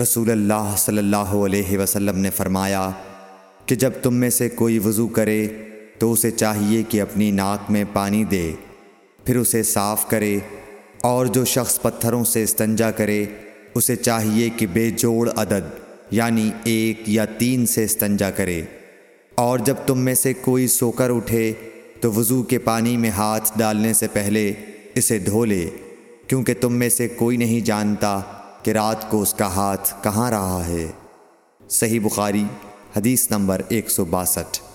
رسول اللہ صلی اللہ علیہ وسلم نے فرمایا کہ جب تم میں سے کوئی وضو کرے تو اسے چاہیے کہ اپنی ناک میں پانی دے پھر اسے صاف کرے اور جو شخص پتھروں سے استنجا کرے اسے چاہیے کہ بے جوڑ عدد یعنی ایک یا تین سے استنجا کرے اور جب تم میں سے کوئی سو کر اٹھے تو وضو کے پانی میں ہاتھ ڈالنے سے پہلے اسے دھو لے کیونکہ تم میں سے کوئی نہیں جانتا کہ رات کو اس کا ہاتھ کہاں رہا ہے؟ صحیح بخاری، حدیث نمبر ایک سو باسٹھ۔